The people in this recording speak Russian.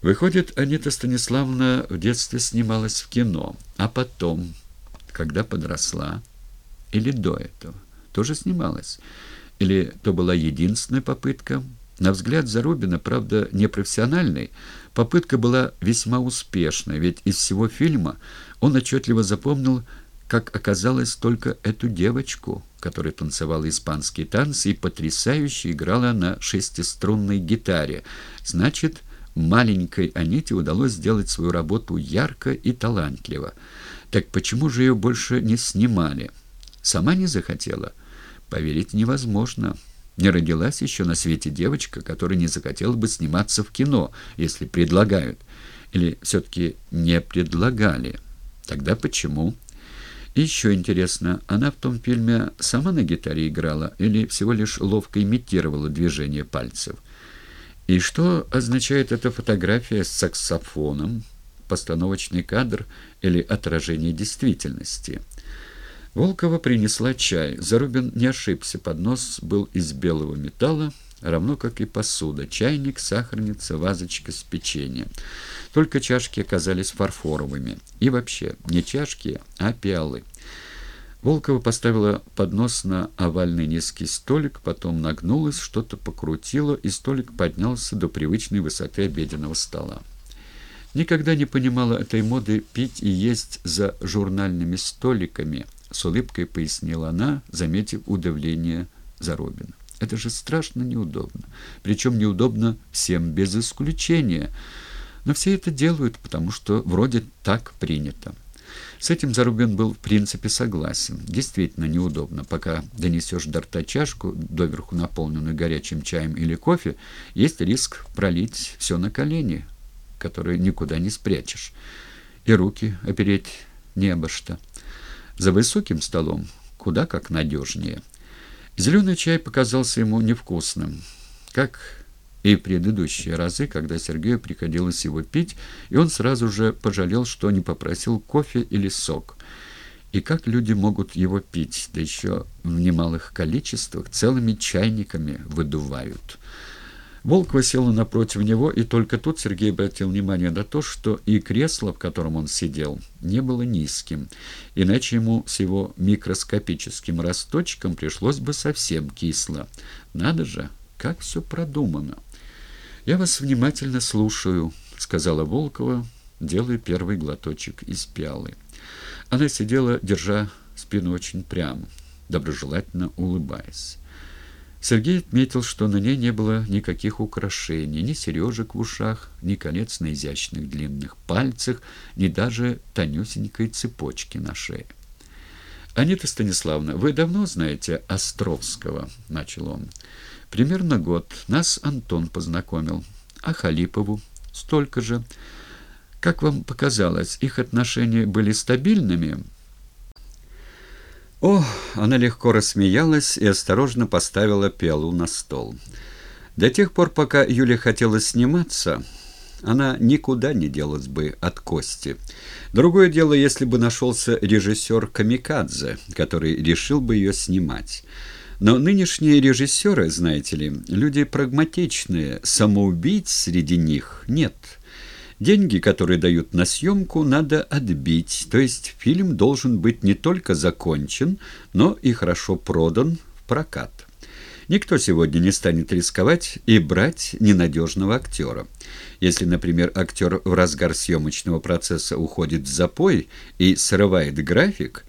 Выходит, Анита Станиславовна в детстве снималась в кино, а потом, когда подросла, или до этого, тоже снималась. Или то была единственная попытка? На взгляд Зарубина, правда, непрофессиональной, попытка была весьма успешной, ведь из всего фильма он отчетливо запомнил, как оказалось, только эту девочку, которая танцевала испанские танцы и потрясающе играла на шестиструнной гитаре. Значит, маленькой Аните удалось сделать свою работу ярко и талантливо. Так почему же ее больше не снимали? Сама не захотела? Поверить невозможно. Не родилась еще на свете девочка, которая не захотела бы сниматься в кино, если предлагают. Или все-таки не предлагали? Тогда почему? Еще интересно, она в том фильме сама на гитаре играла или всего лишь ловко имитировала движение пальцев? И что означает эта фотография с саксофоном, постановочный кадр или отражение действительности? Волкова принесла чай. Зарубин не ошибся, поднос был из белого металла, равно как и посуда, чайник, сахарница, вазочка с печеньем. Только чашки оказались фарфоровыми. И вообще, не чашки, а пиалы. Волкова поставила поднос на овальный низкий столик, потом нагнулась, что-то покрутила, и столик поднялся до привычной высоты обеденного стола. Никогда не понимала этой моды пить и есть за журнальными столиками, с улыбкой пояснила она, заметив удивление Заробина. Это же страшно неудобно. Причем неудобно всем без исключения. Но все это делают, потому что вроде так принято. С этим Зарубин был в принципе согласен. Действительно неудобно, пока донесешь до рта чашку, доверху наполненную горячим чаем или кофе, есть риск пролить все на колени, которые никуда не спрячешь, и руки опереть не что. За высоким столом куда как надежнее. Зеленый чай показался ему невкусным, как и предыдущие разы, когда Сергею приходилось его пить, и он сразу же пожалел, что не попросил кофе или сок. И как люди могут его пить, да еще в немалых количествах, целыми чайниками выдувают. Волкова села напротив него, и только тут Сергей обратил внимание на то, что и кресло, в котором он сидел, не было низким, иначе ему с его микроскопическим росточком пришлось бы совсем кисло. Надо же, как все продумано. «Я вас внимательно слушаю», — сказала Волкова, делая первый глоточек из пиалы. Она сидела, держа спину очень прямо, доброжелательно улыбаясь. Сергей отметил, что на ней не было никаких украшений, ни сережек в ушах, ни колец на изящных длинных пальцах, ни даже тонюсенькой цепочки на шее. «Анита Станиславовна, вы давно знаете Островского?» — начал он. Примерно год. Нас Антон познакомил. А Халипову? Столько же. Как вам показалось, их отношения были стабильными? О, она легко рассмеялась и осторожно поставила пиалу на стол. До тех пор, пока Юля хотела сниматься, она никуда не делась бы от Кости. Другое дело, если бы нашелся режиссер Камикадзе, который решил бы ее снимать. Но нынешние режиссеры, знаете ли, люди прагматичные, самоубийц среди них нет. Деньги, которые дают на съемку, надо отбить, то есть фильм должен быть не только закончен, но и хорошо продан в прокат. Никто сегодня не станет рисковать и брать ненадежного актера. Если, например, актер в разгар съемочного процесса уходит в запой и срывает график,